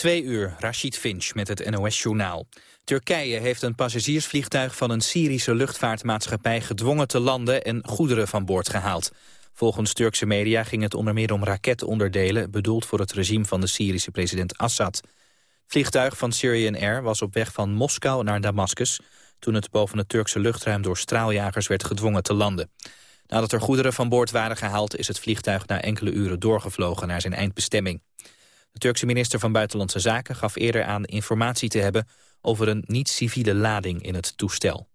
Twee uur, Rashid Finch met het NOS-journaal. Turkije heeft een passagiersvliegtuig van een Syrische luchtvaartmaatschappij gedwongen te landen en goederen van boord gehaald. Volgens Turkse media ging het onder meer om raketonderdelen bedoeld voor het regime van de Syrische president Assad. Vliegtuig van Syrian Air was op weg van Moskou naar Damascus toen het boven het Turkse luchtruim door straaljagers werd gedwongen te landen. Nadat er goederen van boord waren gehaald is het vliegtuig na enkele uren doorgevlogen naar zijn eindbestemming. De Turkse minister van Buitenlandse Zaken gaf eerder aan informatie te hebben over een niet-civiele lading in het toestel.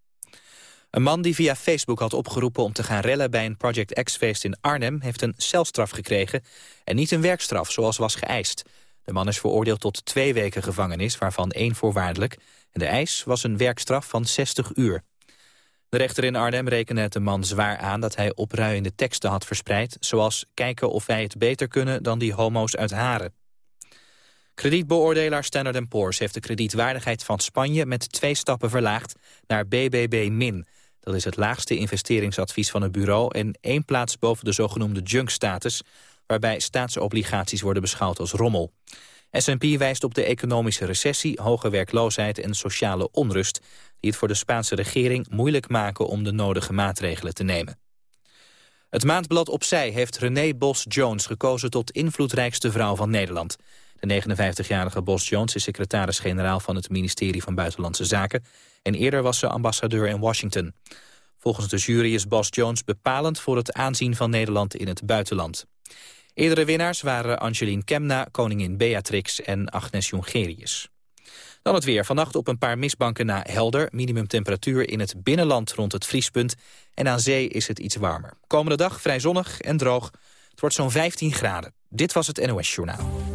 Een man die via Facebook had opgeroepen om te gaan rellen bij een Project X-feest in Arnhem heeft een celstraf gekregen en niet een werkstraf zoals was geëist. De man is veroordeeld tot twee weken gevangenis, waarvan één voorwaardelijk. En de eis was een werkstraf van 60 uur. De rechter in Arnhem rekende het de man zwaar aan dat hij opruiende teksten had verspreid... zoals kijken of wij het beter kunnen dan die homo's uit Haren. Kredietbeoordelaar Standard Poor's heeft de kredietwaardigheid van Spanje met twee stappen verlaagd naar BBB-min. Dat is het laagste investeringsadvies van het bureau en één plaats boven de zogenoemde junk-status, waarbij staatsobligaties worden beschouwd als rommel. S&P wijst op de economische recessie, hoge werkloosheid en sociale onrust... die het voor de Spaanse regering moeilijk maken om de nodige maatregelen te nemen. Het maandblad Opzij heeft René Bos-Jones gekozen tot invloedrijkste vrouw van Nederland. De 59-jarige Bos Jones is secretaris-generaal van het ministerie van Buitenlandse Zaken en eerder was ze ambassadeur in Washington. Volgens de jury is Bos Jones bepalend voor het aanzien van Nederland in het buitenland. Eerdere winnaars waren Angeline Kemna, koningin Beatrix en Agnes Jongerius. Dan het weer. Vannacht op een paar mistbanken na helder. Minimumtemperatuur in het binnenland rond het vriespunt. En aan zee is het iets warmer. Komende dag vrij zonnig en droog. Het wordt zo'n 15 graden. Dit was het NOS Journaal.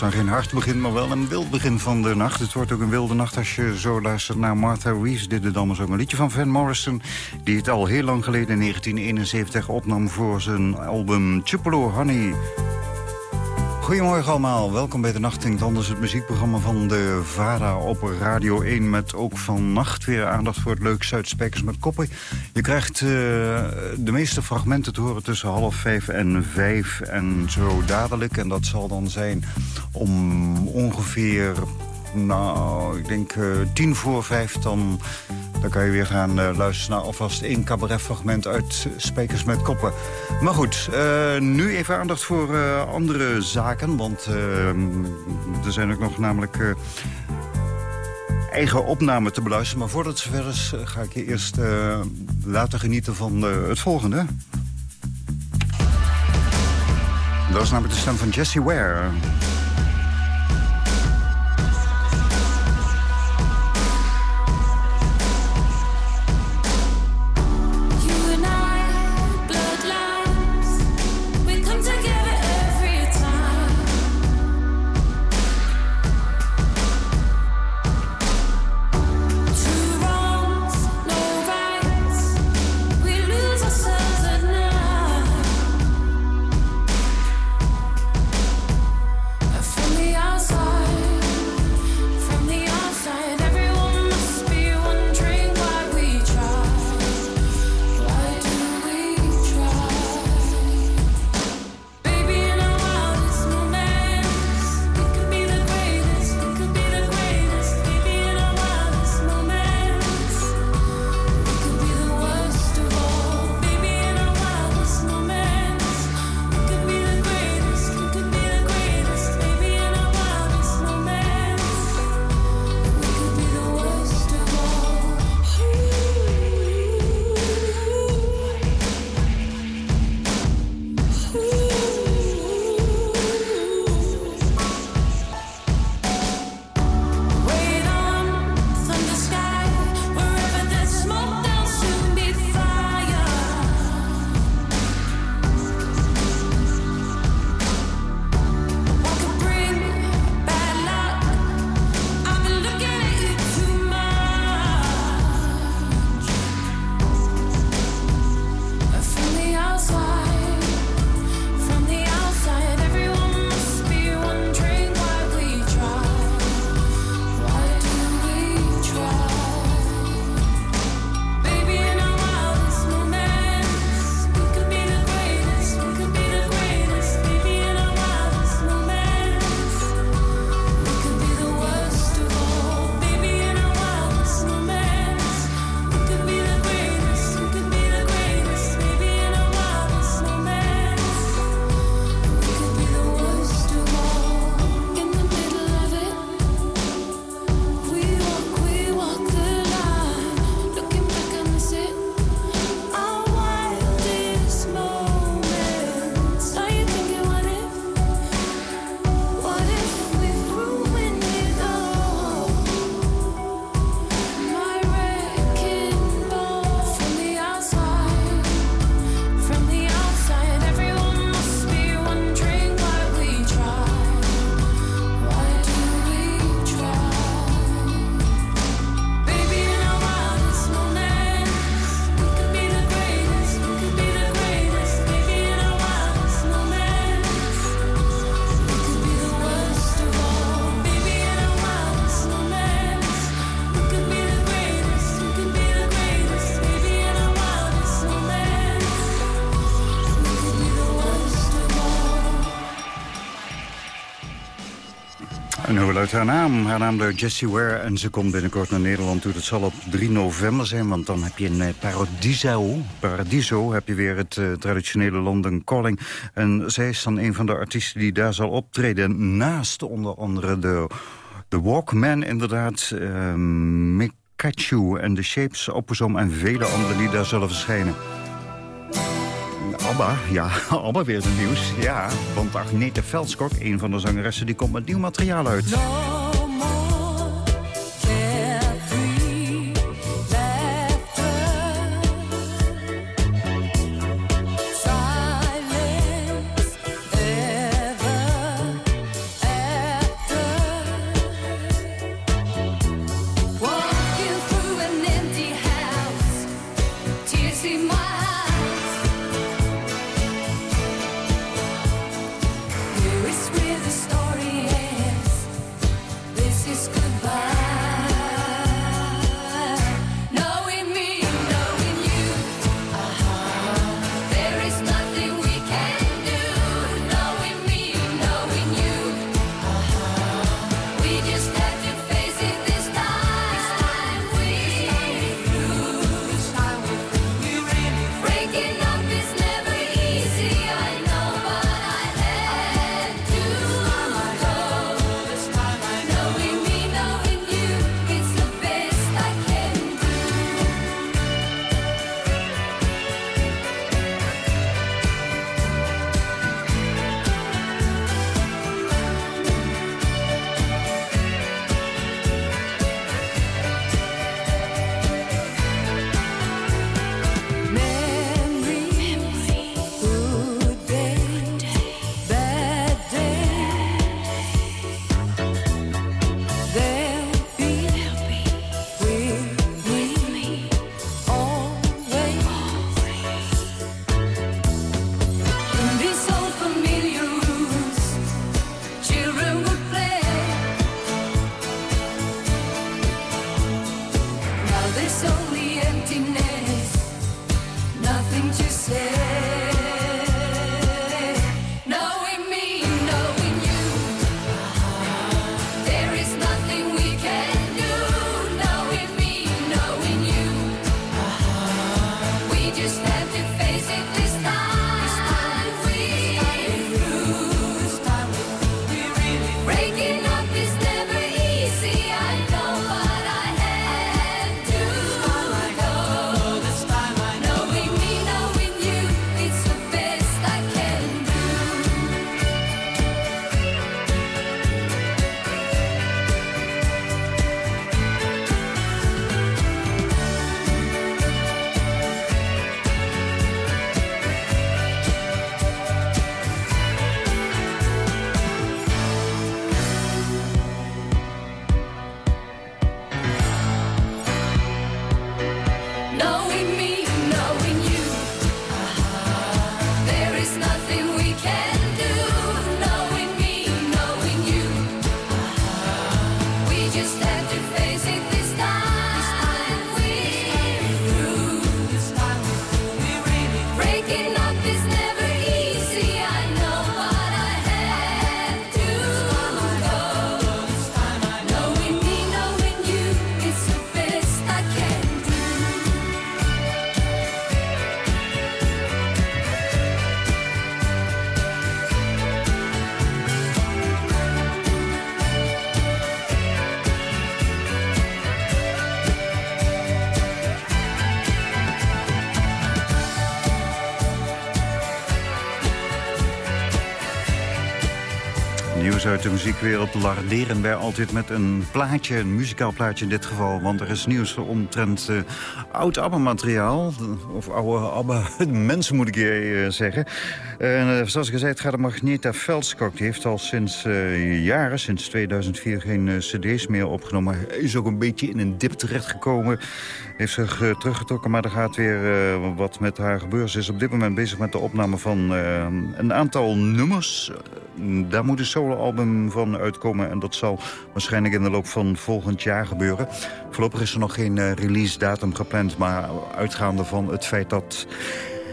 Is dan geen hard begin, maar wel een wild begin van de nacht. Het wordt ook een wilde nacht als je zo luistert naar Martha Reeves. Dit is allemaal zo'n liedje van Van Morrison... die het al heel lang geleden in 1971 opnam voor zijn album Tupelo Honey... Goedemorgen allemaal, welkom bij de Nacht Anders, het muziekprogramma van de VARA op Radio 1... met ook vannacht weer aandacht voor het leuk Zuidspijkers met koppen. Je krijgt uh, de meeste fragmenten te horen tussen half vijf en vijf en zo dadelijk. En dat zal dan zijn om ongeveer, nou, ik denk uh, tien voor vijf... dan dan kan je weer gaan uh, luisteren naar alvast één cabaretfragment uit Spijkers met Koppen. Maar goed, uh, nu even aandacht voor uh, andere zaken. Want er zijn ook nog namelijk eigen opnamen te beluisteren. Maar voordat het zover is, ga ik je eerst laten genieten van het volgende. Dat is namelijk de stem van Jesse Ware. Uit haar naam. Haar naam de Jessie Ware en ze komt binnenkort naar Nederland toe. Dat zal op 3 november zijn, want dan heb je in eh, Paradiso, Paradiso heb je weer het uh, traditionele London Calling. En zij is dan een van de artiesten die daar zal optreden. Naast onder andere de, de Walkman inderdaad, uh, Mikachu en The Shapes, Opposom en vele anderen die daar zullen verschijnen. ABBA, ja, ABBA weer het nieuws. Ja, want Agnete Veldskok, een van de zangeressen, die komt met nieuw materiaal uit. De muziekwereld larderen wij altijd met een plaatje, een muzikaal plaatje in dit geval. Want er is nieuws omtrent uh, oud ABBA-materiaal. Of oude ABBA-mensen moet ik je uh, zeggen. Uh, zoals ik zei, het gaat om Magneta Veldskok. Die heeft al sinds uh, jaren, sinds 2004, geen cd's meer opgenomen. Hij is ook een beetje in een dip terechtgekomen heeft zich teruggetrokken, maar er gaat weer wat met haar gebeuren. Ze is op dit moment bezig met de opname van een aantal nummers. daar moet een soloalbum van uitkomen en dat zal waarschijnlijk in de loop van volgend jaar gebeuren. Voorlopig is er nog geen release datum gepland, maar uitgaande van het feit dat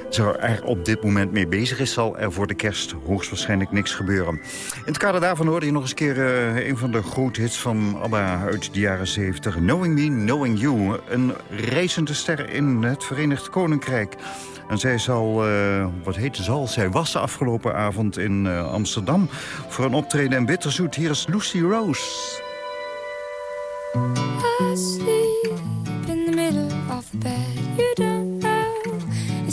ze er op dit moment mee bezig is... zal er voor de kerst hoogstwaarschijnlijk niks gebeuren. In het kader daarvan hoorde je nog eens keer uh, een van de grote hits van ABBA uit de jaren 70. Knowing Me, Knowing You. Een reizende ster in het Verenigd Koninkrijk. En zij zal, uh, wat heet zal, zij was de afgelopen avond in uh, Amsterdam... voor een optreden in Bitterzoet. Hier is Lucy Rose. Asleep in the middle of the bed, you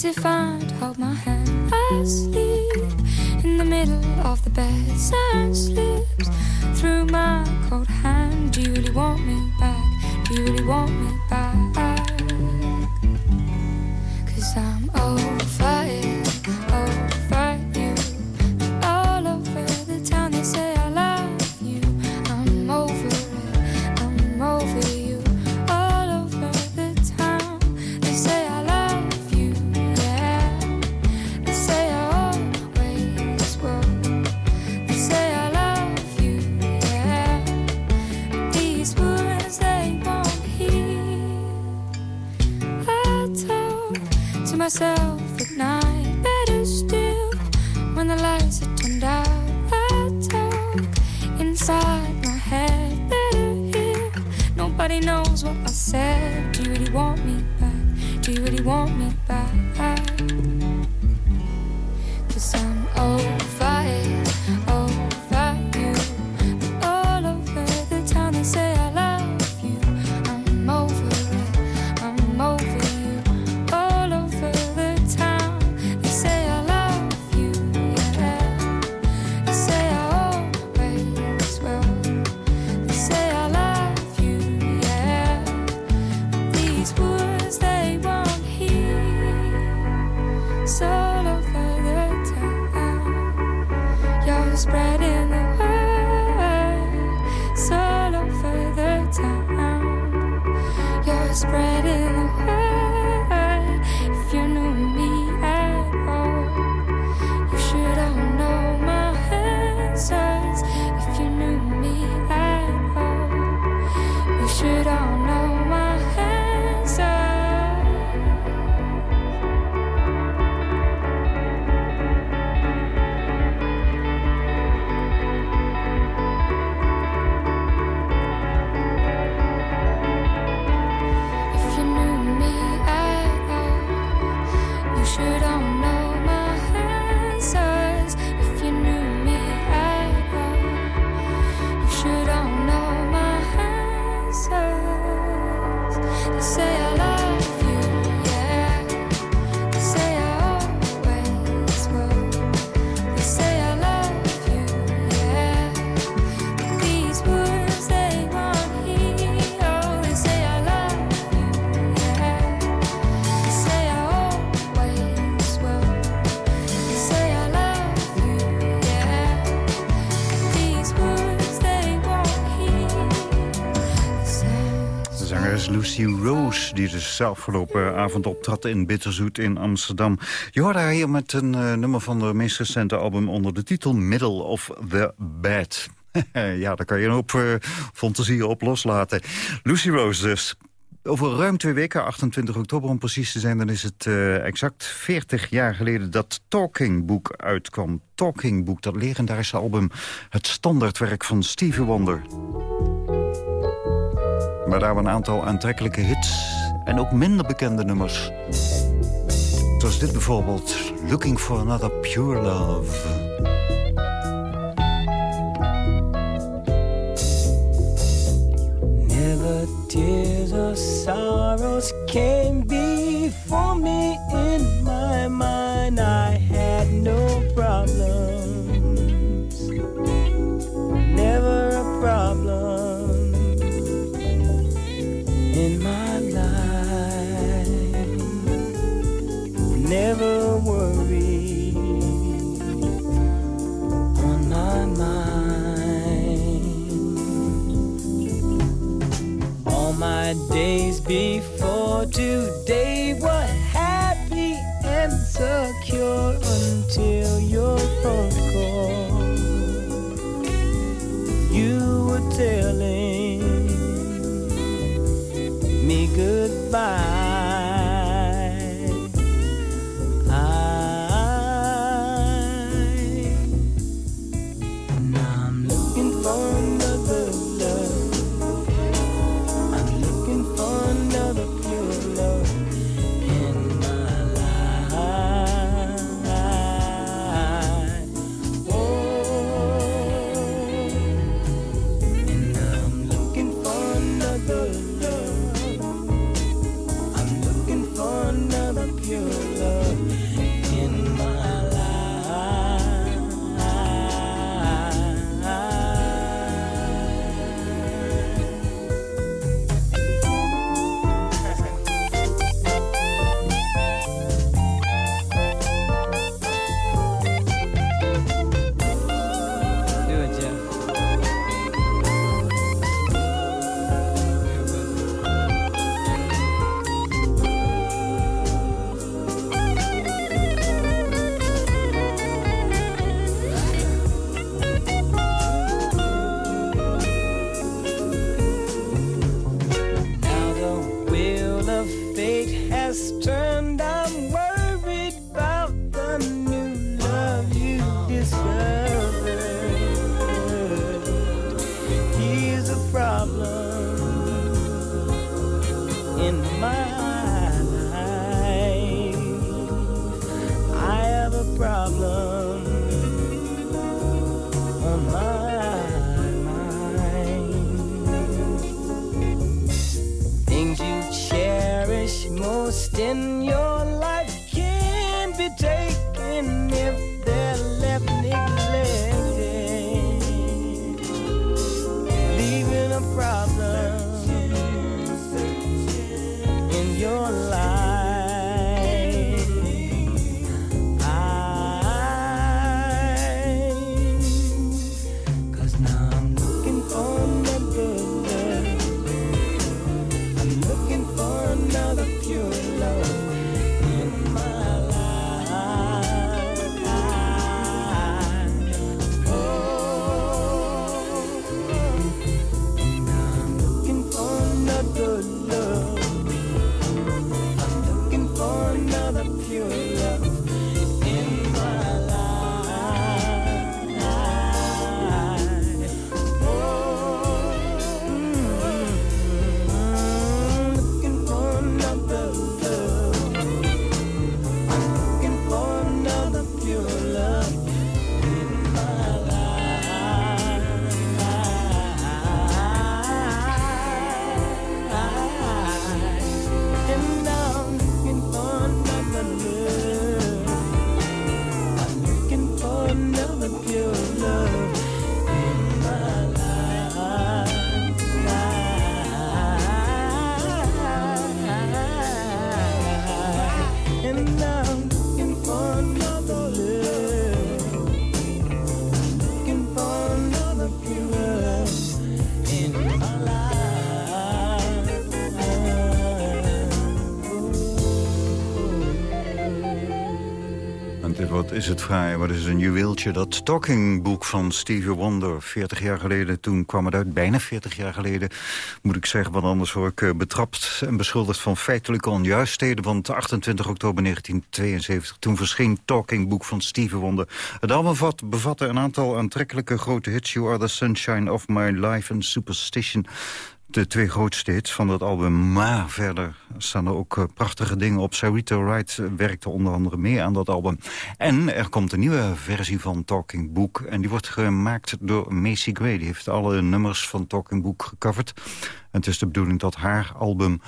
if I'd hold my hand. I sleep in the middle of the bed. Sand slips through my cold hand. Do you really want me back? Do you really want me die dus afgelopen avond optrad in Bitterzoet in Amsterdam. Je hoorde haar hier met een eh, nummer van de meest recente album onder de titel Middle of the Bad. ja, daar kan je een hoop eh, fantasieën op loslaten. Lucy Rose dus. Over ruim twee weken, 28 oktober om precies te zijn... dan is het eh, exact 40 jaar geleden dat Talking Book uitkwam. Talking Book, dat legendarische album. Het standaardwerk van Stevie Wonder. Maar daar een aantal aantrekkelijke hits en ook minder bekende nummers. Zoals dit bijvoorbeeld, Looking for Another Pure Love. Never tears or sorrows came before me is het fraai. Wat is een juweeltje. Dat talkingboek van Stevie Wonder. 40 jaar geleden, toen kwam het uit. Bijna 40 jaar geleden, moet ik zeggen. Want anders word ik eh, betrapt en beschuldigd van feitelijke onjuistheden. Want 28 oktober 1972, toen verscheen talkingboek van Stevie Wonder. Het album bevatte een aantal aantrekkelijke grote hits. You Are the Sunshine of My Life and Superstition de twee grootste van dat album. Maar verder staan er ook eh, prachtige dingen op. Sarita Wright eh, werkte onder andere mee aan dat album. En er komt een nieuwe versie van Talking Book. En die wordt gemaakt door Macy Gray. Die heeft alle nummers van Talking Book gecoverd. En het is de bedoeling dat haar album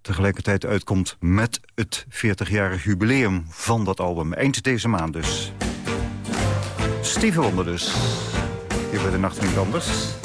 tegelijkertijd uitkomt... met het 40-jarig jubileum van dat album. Eind deze maand dus. Steven Wonder dus. Hier bij de Nacht Anders.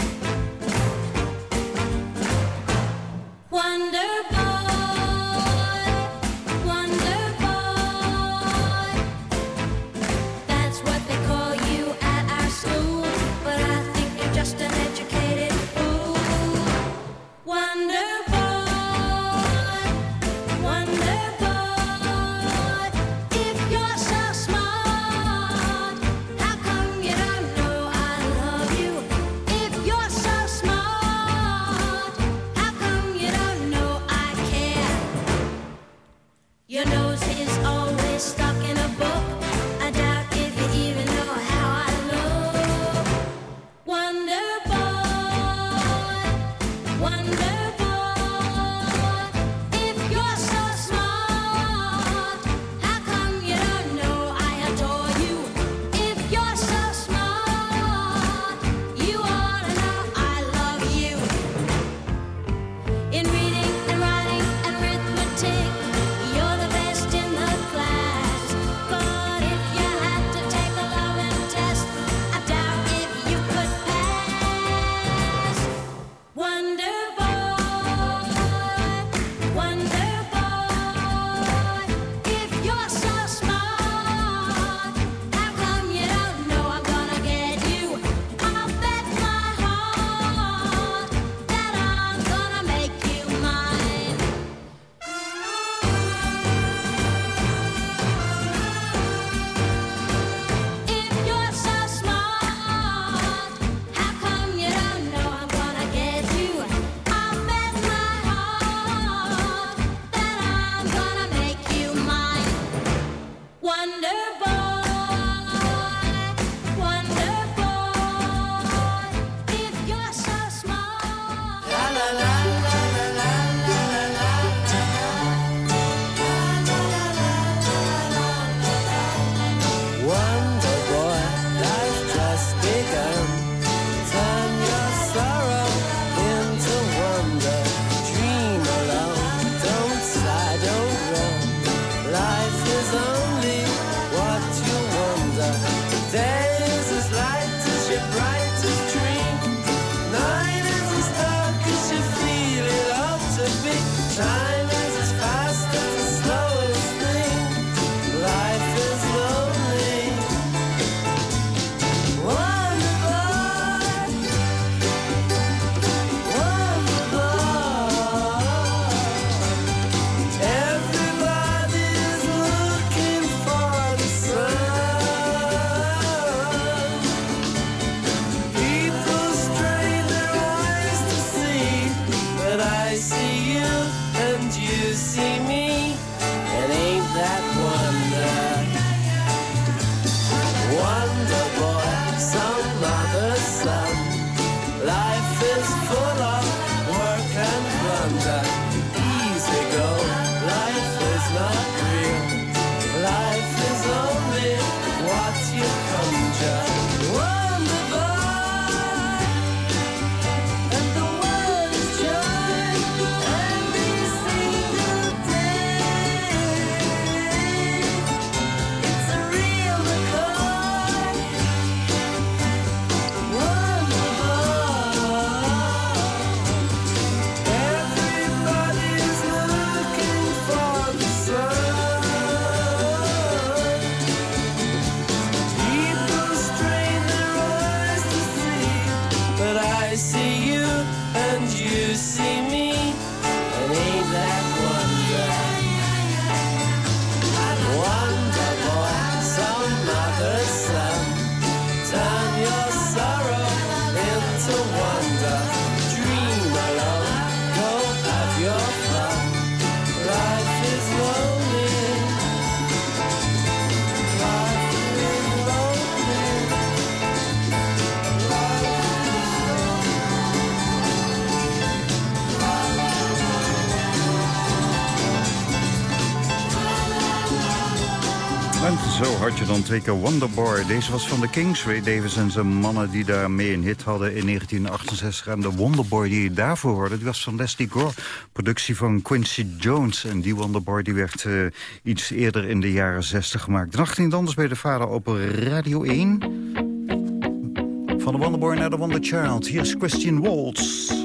Dan twee keer Wonderboy. Deze was van de Kings, Ray Davis en zijn mannen die daarmee een hit hadden in 1968. En de Wonderboy die daarvoor hoorde, die was van Leslie Gore. Productie van Quincy Jones. En die Wonderboy die werd uh, iets eerder in de jaren 60 gemaakt. De nacht ging anders bij de vader op Radio 1. Van de Wonderboy naar de Wonderchild. Hier is Christian Waltz.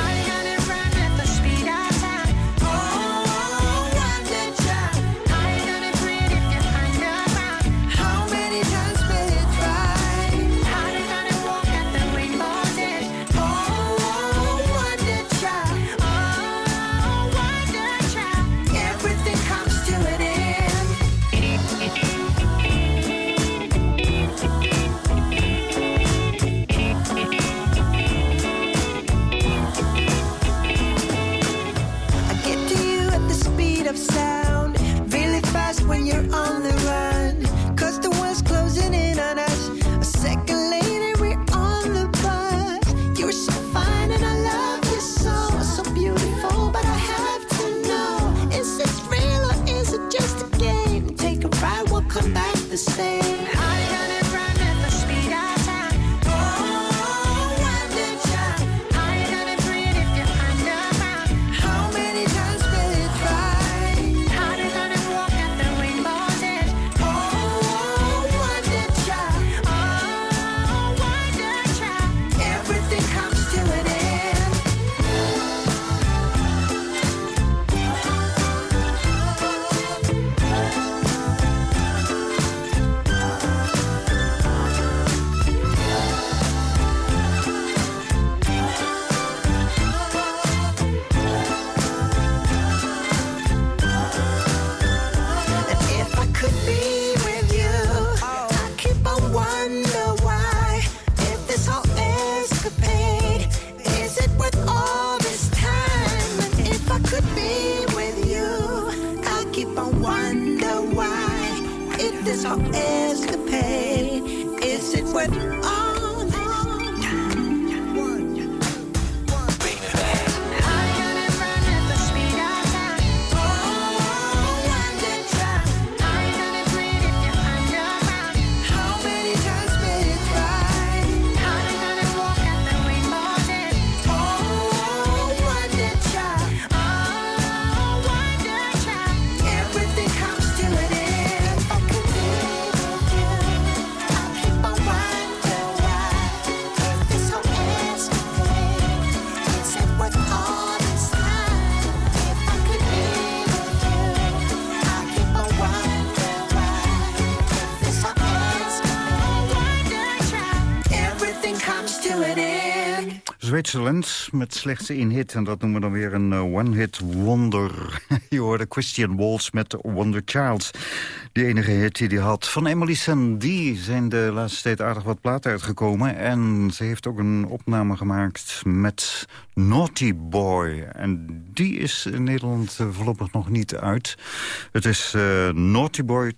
Zwitserland met slechts één hit. En dat noemen we dan weer een uh, one-hit wonder. Je hoorde Christian Waltz met Wonder Child. Die enige hit die hij had. Van Emily Sandé zijn de laatste tijd aardig wat platen uitgekomen. En ze heeft ook een opname gemaakt met Naughty Boy. En die is in Nederland uh, voorlopig nog niet uit. Het is uh, Naughty Boy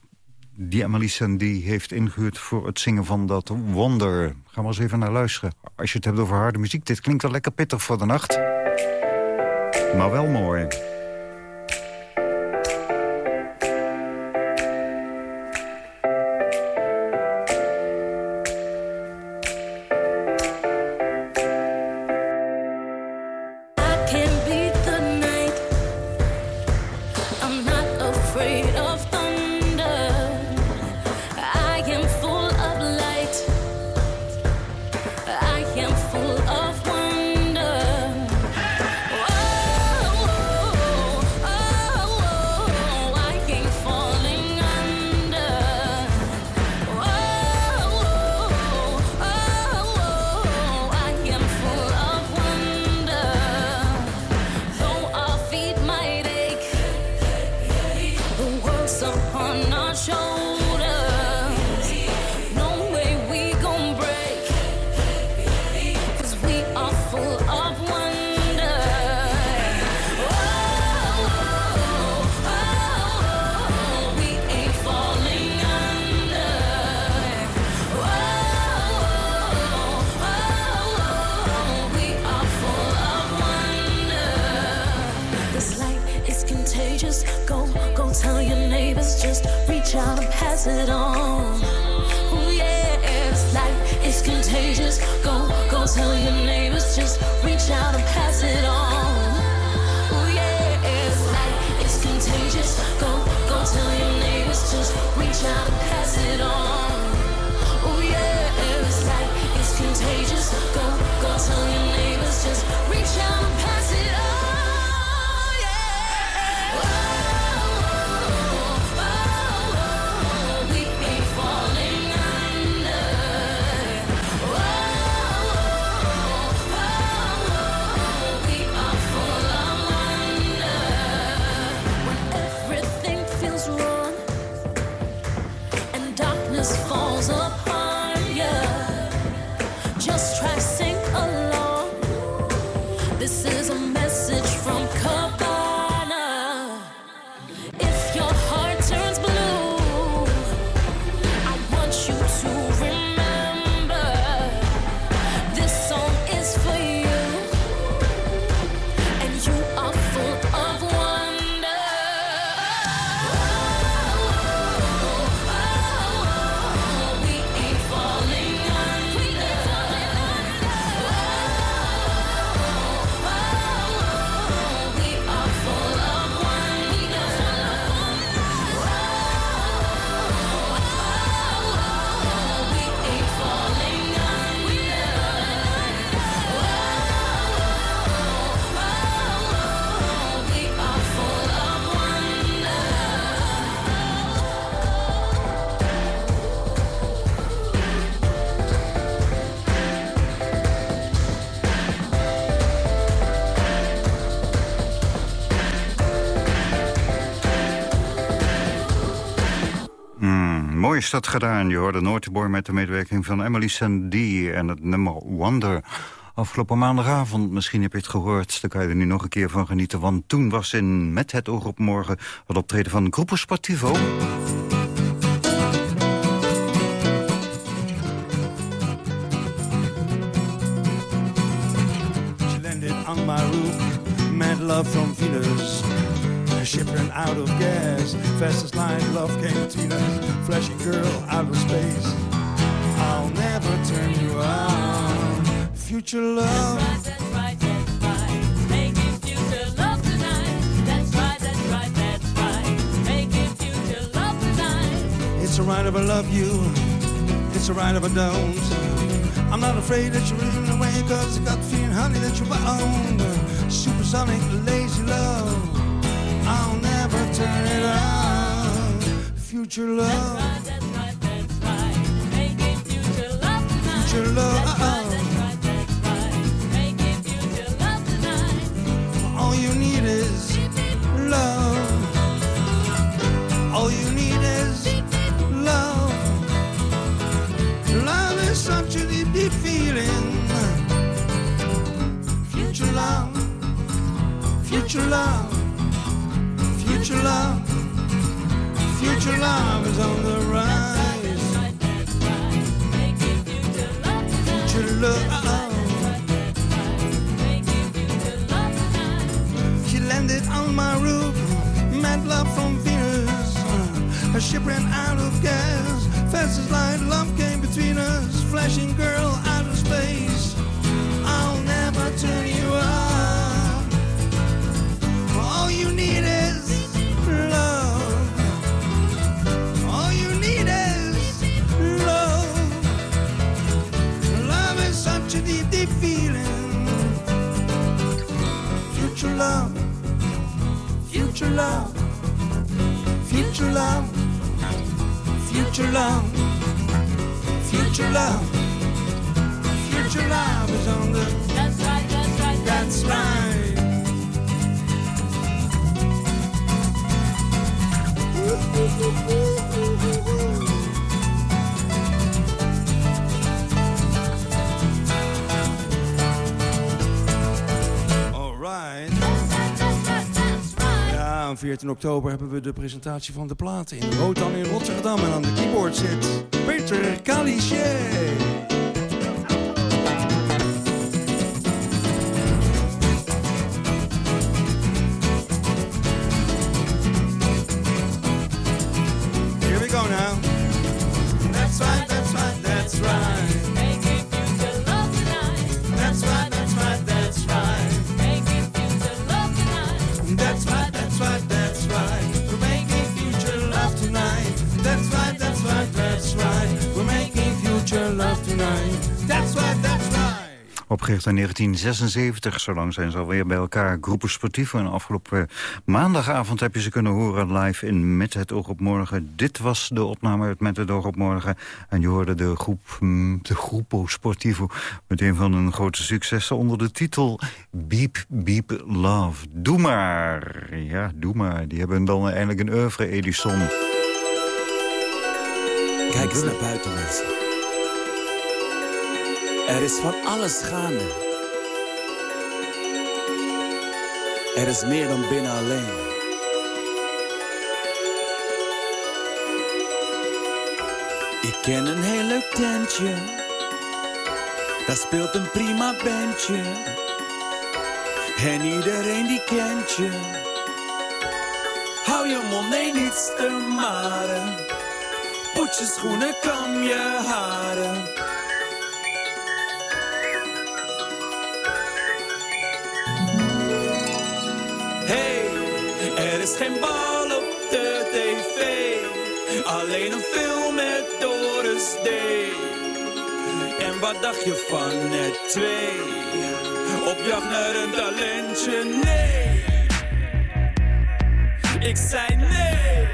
die Amelie die heeft ingehuurd voor het zingen van dat Wonder. Gaan we eens even naar luisteren. Als je het hebt over harde muziek, dit klinkt wel lekker pittig voor de nacht. Maar wel mooi. Tell your neighbors. Just reach out and pass it on. Is dat gedaan. Je hoorde Noorderboy met de medewerking van Emily Sandie en het nummer Wonder. Afgelopen maandagavond, misschien heb je het gehoord... daar kan je er nu nog een keer van genieten. Want toen was in Met het oog op morgen... het optreden van Groepo Sportivo. She landed on my roof, love from. Ship ran out of gas, fastest line love us. Flashing girl out of space. I'll never turn you on. Future love. That's right, that's right. Making future love tonight. That's right, that's right, that's right. Making future love tonight. It's alright if I love you. It's alright if I don't. I'm not afraid that you're running away, cause I got the feeling, honey, that you're my own. Supersonic, lazy love. I'll never turn it on. Future love. That's right, that's right. Future love. Future love. That's right, that's right. Making future love tonight. All you need is love. All you need is love. Love is such a deep, deep feeling. Future love. Future love. Future love. Future love is on the rise. Future love. She landed on my roof, mad love from Venus. Her ship ran out of gas, fast as light, love came between us. Flashing girl out of space, I'll never turn you on. All you need future love, future love, future love, future love, future love is on the. That's right, that's right, That's right. Alright. Ja, aan 14 oktober hebben we de presentatie van de platen in Rotterdam in Rotterdam. En aan de keyboard zit Peter Calichier. Opgericht in 1976, zolang zijn ze alweer bij elkaar. Groepen sportief. En afgelopen maandagavond heb je ze kunnen horen live in Met het oog op morgen. Dit was de opname uit Met het oog op morgen. En je hoorde de groep, mm, de Groepo Sportivo, met een van hun grote successen onder de titel Beep Beep Love. Doe maar. Ja, doe maar. Die hebben dan eindelijk een oeuvre, Edison. Kijk eens naar buiten, mensen. Er is van alles gaande. Er is meer dan binnen alleen. Ik ken een heel leuk tentje. Daar speelt een prima bandje. En iedereen die kent je. Hou je mond, nee, niets te maren. Pot je schoenen, kam je haren. Is geen bal op de tv. Alleen een film met Doris D. En wat dacht je van het twee? Op jacht naar een talentje, nee. Ik zei nee.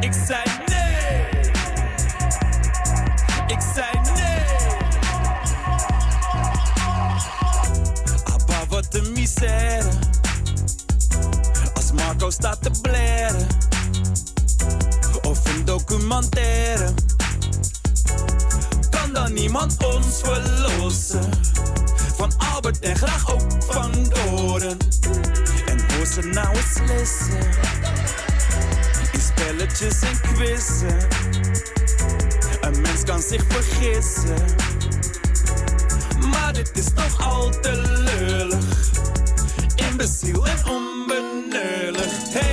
Ik zei nee. Ik zei nee. Abba, wat een misère. Marco staat te blaren. Of een documentaire. Kan dan niemand ons verlossen? Van Albert en graag ook van Doren. En hoe ze nou eens lessen. In spelletjes en quizzen. Een mens kan zich vergissen. Maar dit is toch al te lullig. Imbeciel en onbenullig. Hey,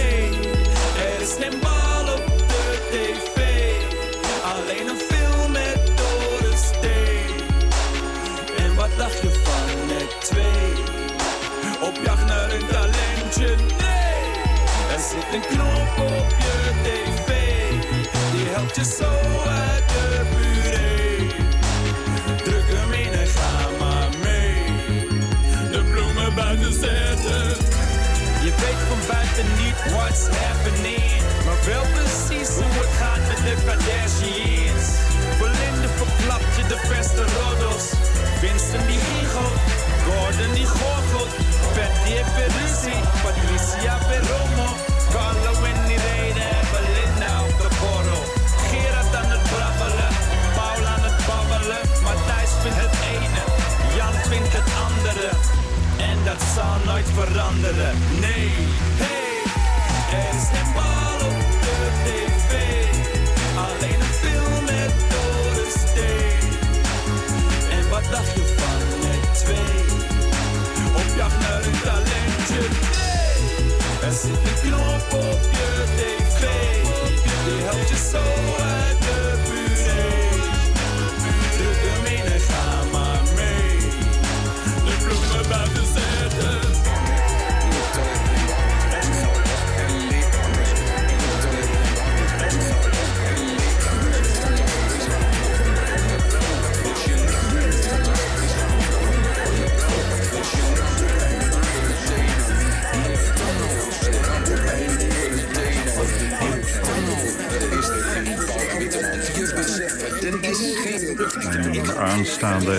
what's happening. Wel precies hoe het gaat met de Kardashians. Belinda verklapt je de beste roddels. Vincent die giegelt. Gordon die gorgelt. Betty heeft weer. Patricia rommel. Carlo en Irene en Belinda op de borrel. Gerard aan het brabbelen. Paul aan het babbelen. Matthijs vindt het ene. Jan vindt het andere. En dat zal nooit veranderen. Nee, hey, er is geen bal op de tv. Alleen een film met Doris D. En wat dacht je van het twee? Op jacht naar een talentje? Er zit een knop op je tv. Die helpt je zo uit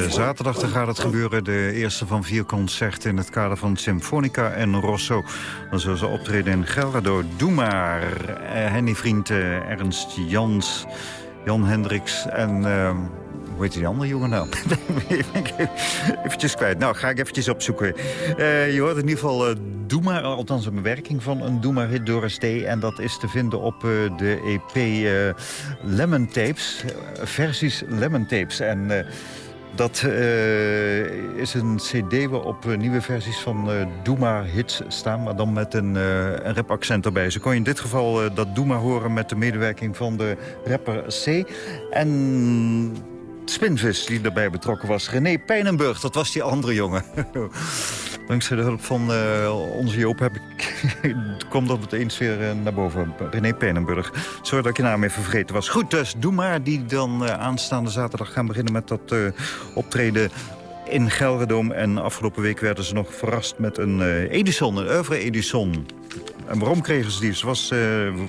zaterdag gaat het gebeuren. De eerste van vier concerten in het kader van Symfonica en Rosso. Dan zullen ze optreden in Gelderdoor. Doe. Eh, Henny Vriend, eh, Ernst Jans, Jan Hendricks en... eh, hoe heet die andere jongen nou? eventjes kwijt. Nou, ga ik eventjes opzoeken. Eh, je hoort in ieder geval maar, althans een bewerking van een Doe maar hit Doris D. En dat is te vinden op de EP Lemon Tapes. versies Lemon Tapes. En... dat eh, is een cd waarop eh, nieuwe versies van eh Doe maar hits staan... maar dan met een, eh een rapaccent erbij. Zo kon je in dit geval dat Doe maar horen met de medewerking van de rapper C. En Spinvis die erbij betrokken was. René Pijnenburg, dat was die andere jongen. Dankzij de hulp van eh, onze Joop heb ik, komt dat het eens weer eh, naar boven. René Penenburg. Sorry dat ik je naam even vergeten was. Goed, dus doe maar die dan eh, aanstaande zaterdag gaan beginnen met dat optreden in Gelredome. En afgelopen week werden ze nog verrast met een Edison, een oeuvre Edison. En waarom kregen ze die? Ze was eh,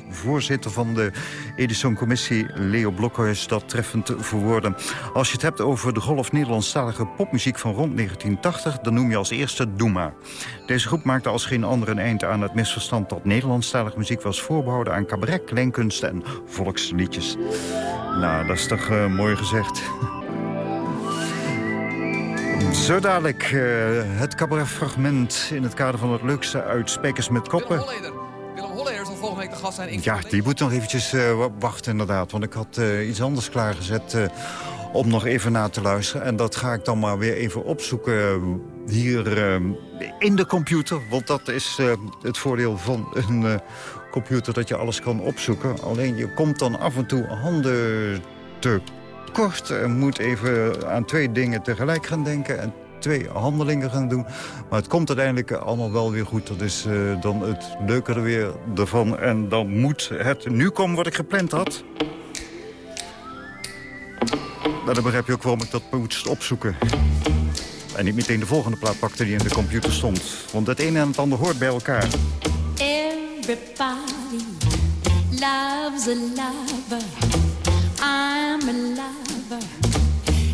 voorzitter van de Edison-commissie, Leo Blokhuis, dat treffend verwoorden. Als je het hebt over de golf Nederlandstalige popmuziek van rond 1980... dan noem je als eerste Doema. Deze groep maakte als geen ander een eind aan het misverstand... dat Nederlandstalige muziek was voorbehouden aan cabaret, kleinkunsten en volksliedjes. Nou, dat is toch eh, mooi gezegd. Zo dadelijk eh, het cabaretfragment in het kader van het leukste uit Spekers met Koppen. Willem Holleder zal volgende week de gast zijn in Ja, die moet nog eventjes eh, wa- wachten inderdaad. Want ik had eh, iets anders klaargezet om nog even na te luisteren. En dat ga ik dan maar weer even opzoeken hier in de computer. Want dat is het voordeel van een computer dat je alles kan opzoeken. Alleen je komt dan af en toe handen te kort. En moet even aan twee dingen tegelijk gaan denken... En twee handelingen gaan doen. Maar het komt uiteindelijk allemaal wel weer goed. Dat is eh, dan het leuke er weer ervan. En dan moet het nu komen wat ik gepland had. Nou, dan begrijp je ook waarom ik dat moest opzoeken. En niet meteen de volgende plaat pakte die in de computer stond. Want het een en het ander hoort bij elkaar. Everybody loves a lover. I'm a lover.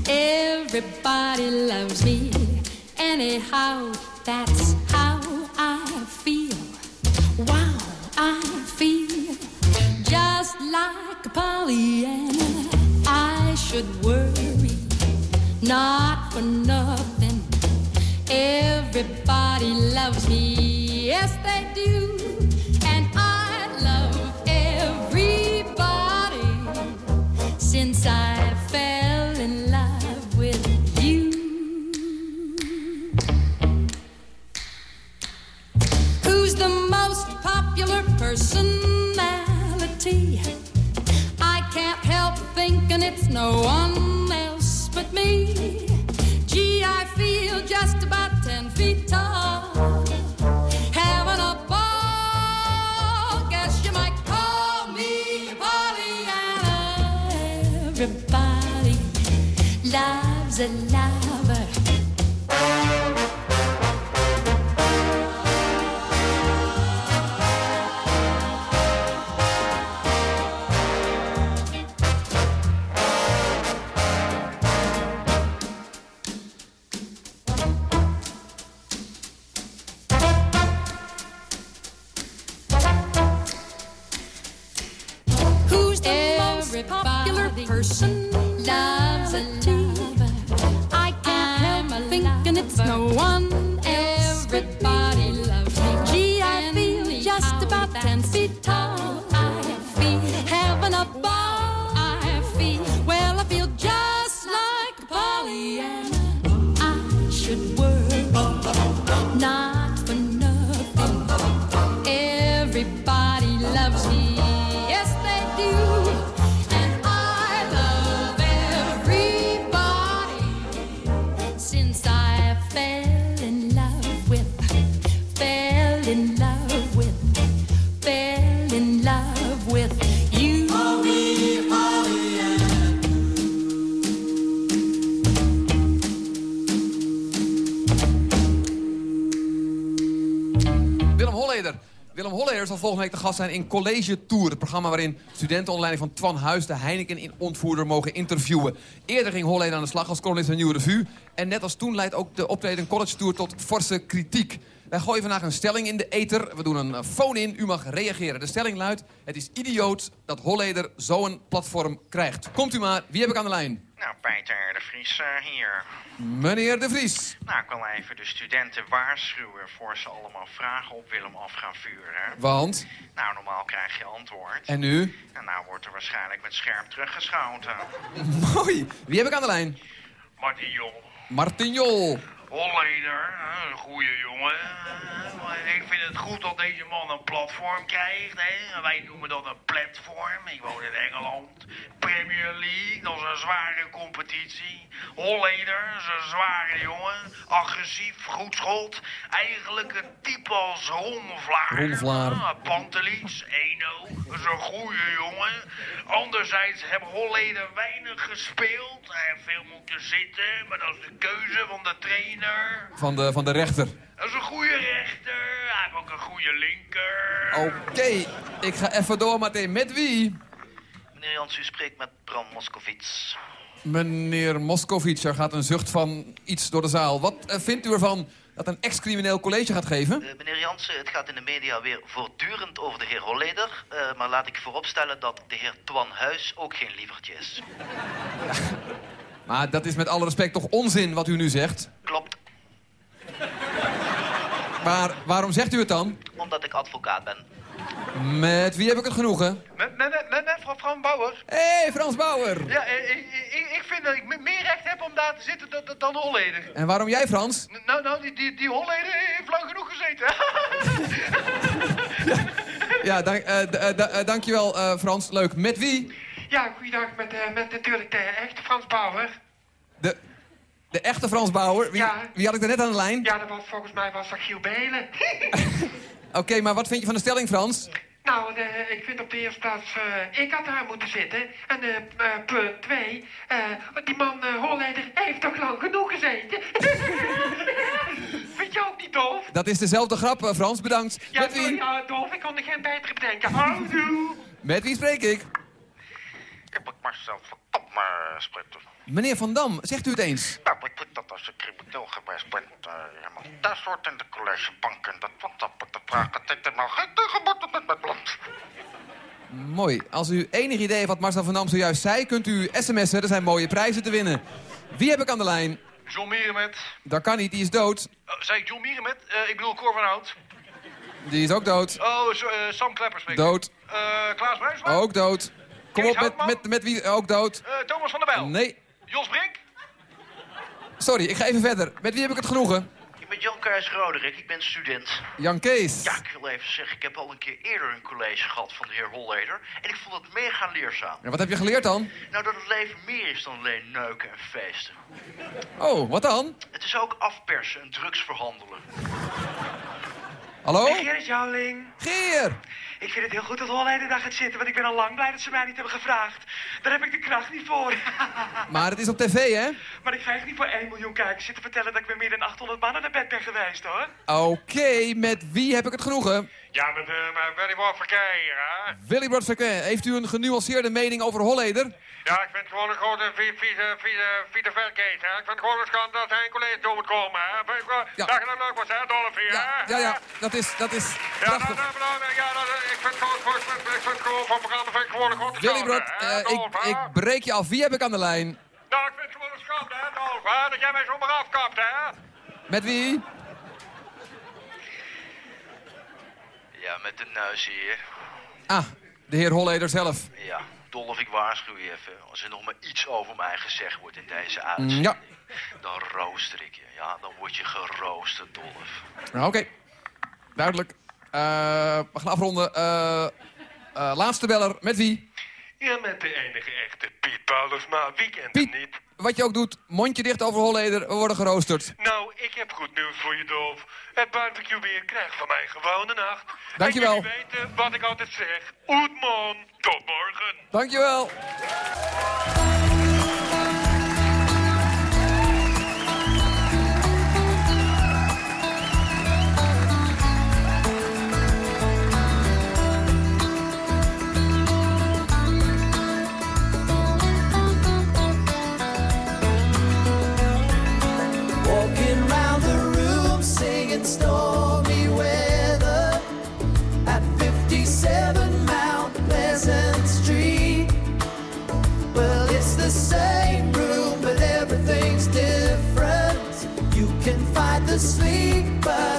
Everybody loves me. Anyhow, that's how I feel. Wow, I feel just like a Pollyanna. I should worry, not for nothing. Everybody loves me, yes they do. Since I fell in love with you. Who's the most popular personality? I can't help thinking it's no one else but me. Gee, I feel just about ten feet tall. Loves a zijn in College Tour. Het programma waarin studenten leiding van Twan Huis... de Heineken-ontvoerder mogen interviewen. Eerder ging Holleder aan de slag als columnist van Nieuwe Revue. En net als toen leidt ook de optreden College Tour tot forse kritiek. Wij gooien vandaag een stelling in de ether. We doen een eh, phone in. U mag reageren. De stelling luidt... Het is idioot dat Holleder zo'n platform krijgt. Komt u maar. Wie heb ik aan de lijn? Nou, Peter de Vries eh, hier. Meneer De Vries. Nou, ik wil even de studenten waarschuwen voor ze allemaal vragen op Willem af gaan vuren. Want? Nou, normaal krijg je antwoord. En nu? En nou wordt er waarschijnlijk met scherp teruggeschoten. Mooi. Wie heb ik aan de lijn? Martin Jol. Martin Jol. Holleder, een goede jongen. Ik vind het goed dat deze man een platform krijgt. Hè. Wij noemen dat een platform. Ik woon in Engeland. Premier League, dat is een zware competitie. Holleder is een zware jongen. Agressief, goed schot. Eigenlijk een type als Ron Vlaar. Ron Vlaar. Ah, Eno, dat is een goede jongen. Anderzijds heeft Holleder weinig gespeeld. Hij heeft veel moeten zitten, maar dat is de keuze van de trainer. Van de, van de rechter. Dat is een goede rechter. Hij heeft ook een goede linker. Oké, ik ga even door meteen. Met wie? Meneer Jans, u spreekt met Bram Moskovits. Meneer Moscovic, er gaat een zucht van iets door de zaal. Wat eh, vindt u ervan dat een ex-crimineel college gaat geven? Eh, meneer Jansen, het gaat in de media weer voortdurend over de heer Holleder. eh, maar laat ik vooropstellen dat de heer Twan Huis ook geen lievertje is. Maar dat is met alle respect toch onzin wat u nu zegt? Klopt, Maar waarom zegt u het dan? omdat ik advocaat ben. Met wie heb ik het genoegen? Met, met, met, met, met Frans- Bauer. Hé, hey, Frans Bauer. Ja, eh, ik, ik, ik vind dat ik me- meer recht heb om daar te zitten dan, dan de Holleder. En waarom jij, Frans? N- Nou, nou, die, die, die Holleder heeft lang genoeg gezeten. Ja, dank, eh, eh, eh, dankjewel, eh, Frans. Leuk. Met wie? Ja, goeiedag met, eh, met natuurlijk de echte Frans Bauer. De, de echte Frans Bauer. Wie, Ja. wie had ik er net aan de lijn? Ja, dat was volgens mij was dat Giel Belen. Oké, maar wat vind je van de stelling, Frans? nou, de- ik vind op de eerste plaats, eh, ik had daar moeten zitten. En eh, punt twee, die man uh, Holleder heeft toch lang genoeg gezeten. vind je ook niet doof? Dat is dezelfde grap, Frans. Bedankt. Ja, Met wie? doof, ik kon er geen betere bedenken. Houdoe. Met wie spreek ik? Ik heb het Marcel van Dam uh, spreekt. Meneer Van Dam, zegt u het eens? Nou, ik weet dat als je crimineel geweest bent, uh, je mag thuis hoort in de collegebank en dat wat dat de vraag dat ik er nou geen tegenwoordig met mijn land. Mooi. Als u enig idee heeft wat Marcel van Dam zojuist zei... kunt u sms'en, er zijn mooie prijzen te winnen. Wie heb ik aan de lijn? John Mierenmet. Dat kan niet, die is dood. Oh, zei ik John Mierenmet? Eh, ik bedoel Cor van Hout. Die is ook dood. Oh, eh, Sam Klepper spreekt. Dood. Eh, Klaas Bruinsma. Ook dood. Kom Kees op, met, met, met wie ook dood? Eh, Thomas van der Bijl. Nee. Jos Brink. Sorry, ik ga even verder. Met wie heb ik het genoegen? Ik ben Jan Kees Roderick, ik ben student. Jan Kees. Ja, ik wil even zeggen, ik heb al een keer eerder een college gehad van de heer Holleder. En ik vond het mega leerzaam. En wat heb je geleerd dan? Nou, dat het leven meer is dan alleen neuken en feesten. Oh, wat dan? Het is ook afpersen en drugs verhandelen. Hallo? Gerrit Jouwling. Geer! Ik vind het heel goed dat Holleder daar gaat zitten, want ik ben al lang blij dat ze mij niet hebben gevraagd. Daar heb ik de kracht niet voor. Maar het is op tv, hè? maar ik ga echt niet voor 1 miljoen kijkers zitten vertellen dat ik met meer dan 800 mannen naar bed ben geweest, hoor. Oké, met wie heb ik het genoegen? Ja, met, uh, Willy Verkeer, hè? Willy Brodverken, heeft u een genuanceerde mening over Holleder? Ja, ik vind het gewoon een grote vieze, vieze, vieze verkees, hè. Ik vind gewoon een schande dat hij een college door moet komen, hè. Vind ik wel, Ja. Dat je dat leuk was, hè, Dolphy, Ja, hè? ja, ja, dat is, dat is Ja, nou, nou, nou, ja dat, ik vind het gewoon, ik vind, ik vind het gewoon van elkaar, vind ik gewoon een grote Willy Brod, eh, ik, breek je af. Wie heb ik aan de lijn? Nou, ik vind het gewoon een schande, hè, Dolf, hè, dat jij mij zomaar afkapt, hè. Met wie? Ja, met de neus hier. Ah, de heer Holleder zelf. Ja, Dolf, ik waarschuw je even. Als er nog maar iets over mij gezegd wordt in deze uitzending... Ja, dan rooster ik je. Ja, dan word je geroosterd, Dolf. Nou, oké. Duidelijk. Eh, we gaan afronden. Eh, eh, laatste beller. Met wie? Ja, met de enige echte Piet Paulusma, weekend Piet. niet. Wat je ook doet, mondje dicht over Holleder. We worden geroosterd. Nou, ik heb goed nieuws voor je, Dolf. Het barbecue weer krijgt van mij gewoon een nacht. Dankjewel. En jullie weten wat ik altijd zeg. Tot morgen. Dankjewel. Sleep,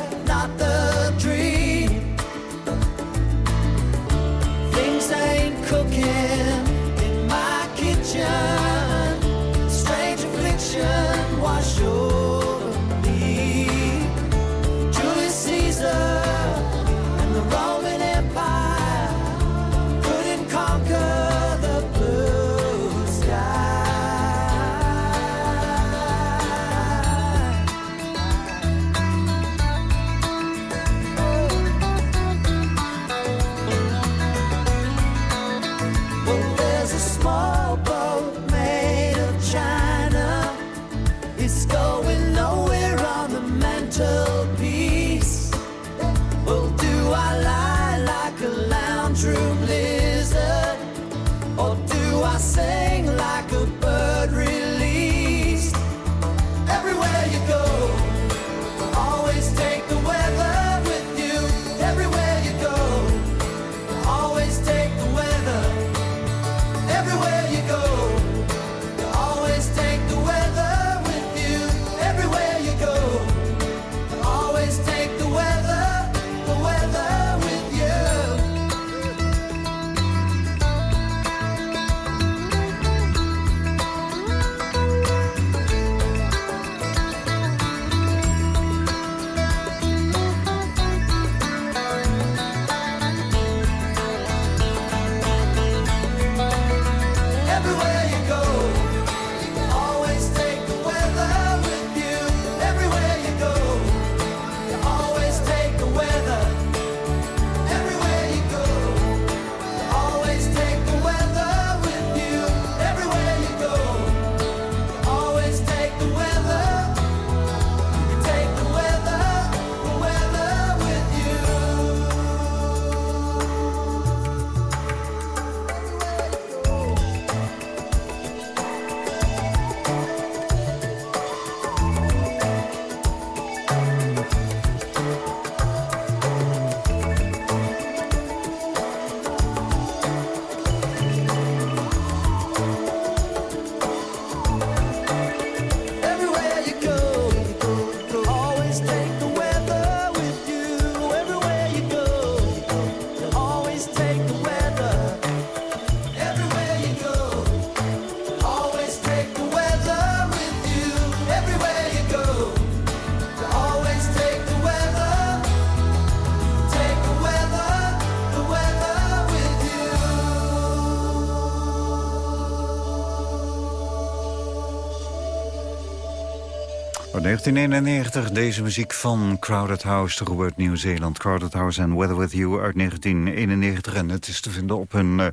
1991, deze muziek van Crowded House, terug uit Nieuw-Zeeland. Crowded House en Weather With You uit 1991. En het is te vinden op hun uh,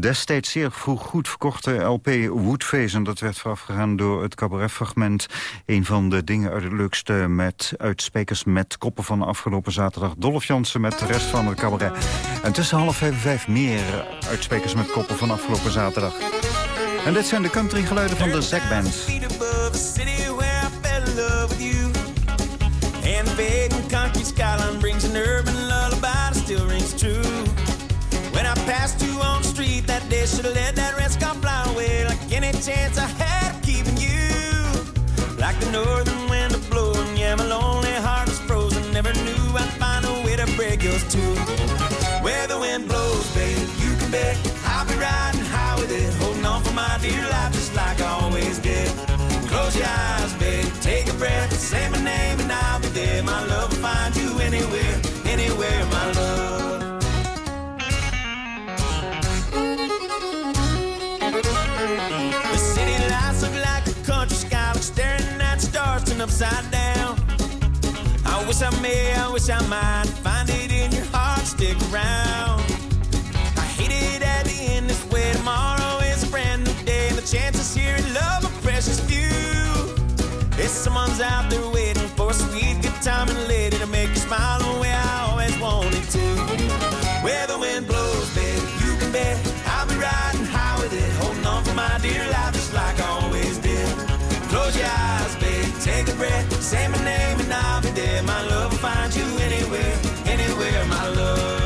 destijds zeer vroeg goed verkochte LP Woodface. En dat werd voorafgegaan door het cabaretfragment. Een van de dingen uit het leukste met uitsprekers met koppen van afgelopen zaterdag. Dolph Jansen met de rest van het cabaret. En tussen half vijf en vijf meer uitsprekers met koppen van afgelopen zaterdag. En dit zijn de countrygeluiden van de Zack Band. An urban lullaby that still rings true. When I passed you on the street that day, should have let that red scar fly away like any chance I had of keeping you. Like the northern wind of blowing, yeah, my lonely heart was frozen. Never knew I'd find a way to break yours too. Where the wind blows, babe, you can bet I'll be riding high with it, holding on for my dear life just like I always did. Close your eyes, babe, take a breath, say my name and I'll be there. My love will find you anywhere, upside down. I wish I may, I wish I might find it in your heart, stick around. I hate it at the end this way. Tomorrow is a brand new day, and the chances here in love are precious few. If someone's out there say my name and I'll be there. My love will find you anywhere, anywhere, my love.